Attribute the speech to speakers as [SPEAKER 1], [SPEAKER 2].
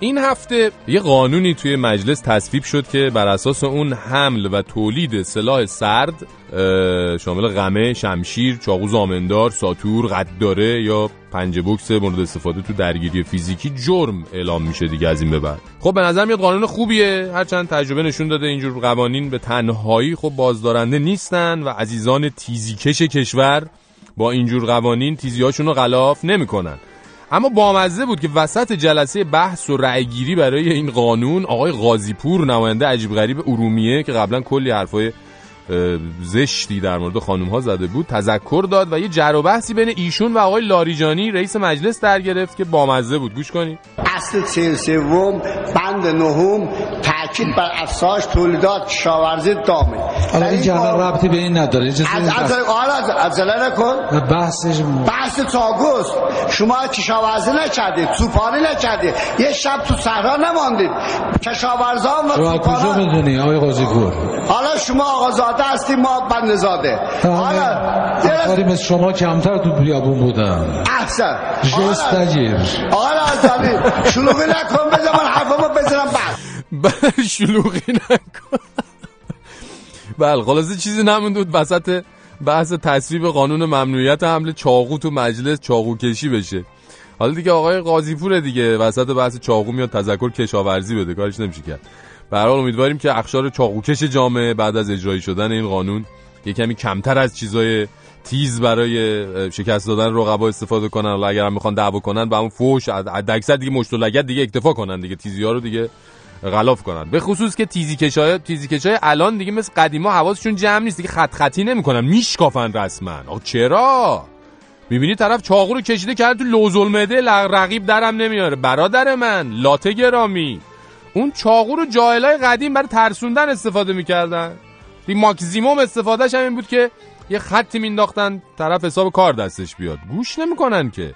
[SPEAKER 1] این هفته یه قانونی توی مجلس تصویب شد که بر اساس اون حمل و تولید سلاح سرد شامل غمه، شمشیر، چاقو زامندار، ساتور، قداره یا پنج بوکس مورد استفاده تو درگیری فیزیکی جرم اعلام میشه دیگه از این به بعد. خب به نظر میاد قانون خوبیه. هرچند تجربه نشون داده اینجور قوانین به تنهایی خب بازدارنده نیستن و عزیزان تیزیکش کشور با اینجور قوانین تیزیاشون رو غلاف نمی‌کنن. اما بامزه بود که وسط جلسه بحث و رأیگیری برای این قانون آقای غازیپور نماینده عجیب غریب ارومیه که قبلا کلی حرفای زشتی در مورد خانم ها زده بود تذکر داد و یه جر و بحثی بین ایشون و آقای لاریجانی رئیس مجلس در گرفت که بامزه بود. گوش کنید.
[SPEAKER 2] اصل سوم بند نهم تاکید بر افزایش تولیدات کشاورزی دامه.
[SPEAKER 3] حالا این که ربطی به این نداره. اجازه
[SPEAKER 2] از از از عجله نکن.
[SPEAKER 3] بحثش
[SPEAKER 2] بحث تا آگوست شما کشاورزی نکردید توپانی نکردید یه شب تو صحرا نماندید. کشاورزان و
[SPEAKER 3] از کجا می‌دونی آقای قاضی پور
[SPEAKER 2] حالا شما آقازاده هستی ما بنده زاده حالا
[SPEAKER 3] کاری مثل شما کمتر تو بیابون بودم
[SPEAKER 2] احسن.
[SPEAKER 3] جست نگیر.
[SPEAKER 2] آقا رازدانی شلوغی نکن بذار من حرفمو بزنم بعد
[SPEAKER 1] بله شلوغی نکن. بله خلاصه چیزی نموند بود. وسط بحث تصویب قانون ممنوعیت حمل چاقو تو مجلس چاقو کشی بشه. حالا دیگه آقای قاضی دیگه وسط بحث چاقو میاد تذکر کشاورزی بده کارش نمیشه کرد. به امیدواریم که اخشار چاقوکش جامعه بعد از اجرایی شدن این قانون یه کمی کمتر از چیزای تیز برای شکست دادن رقبا استفاده کنن. حالا اگر هم می‌خوان دعوا کنن با اون فوش اکثر دیگه مشت لگد دیگه اکتفا کنن دیگه. تیزی ها رو دیگه غلاف کنن. به خصوص که تیزی کشای تیزی کشای الان دیگه مثل قدیما حواسشون جمع نیست. دیگه خط خطی نمی‌کنن. میشکافن رسما. آخه چرا؟ می‌بینی طرف چاقو رو کشیده کرده تو لوزالمعده رقیب درم نمیاره. برادر من لاته گرامی. اون چاقو رو جاهلای قدیم برای ترسوندن استفاده می‌کردن. دی ماکسیموم استفادهش هم این بود که یه خطی مینداختن طرف حساب کار دستش بیاد. گوش نمی‌کنن که.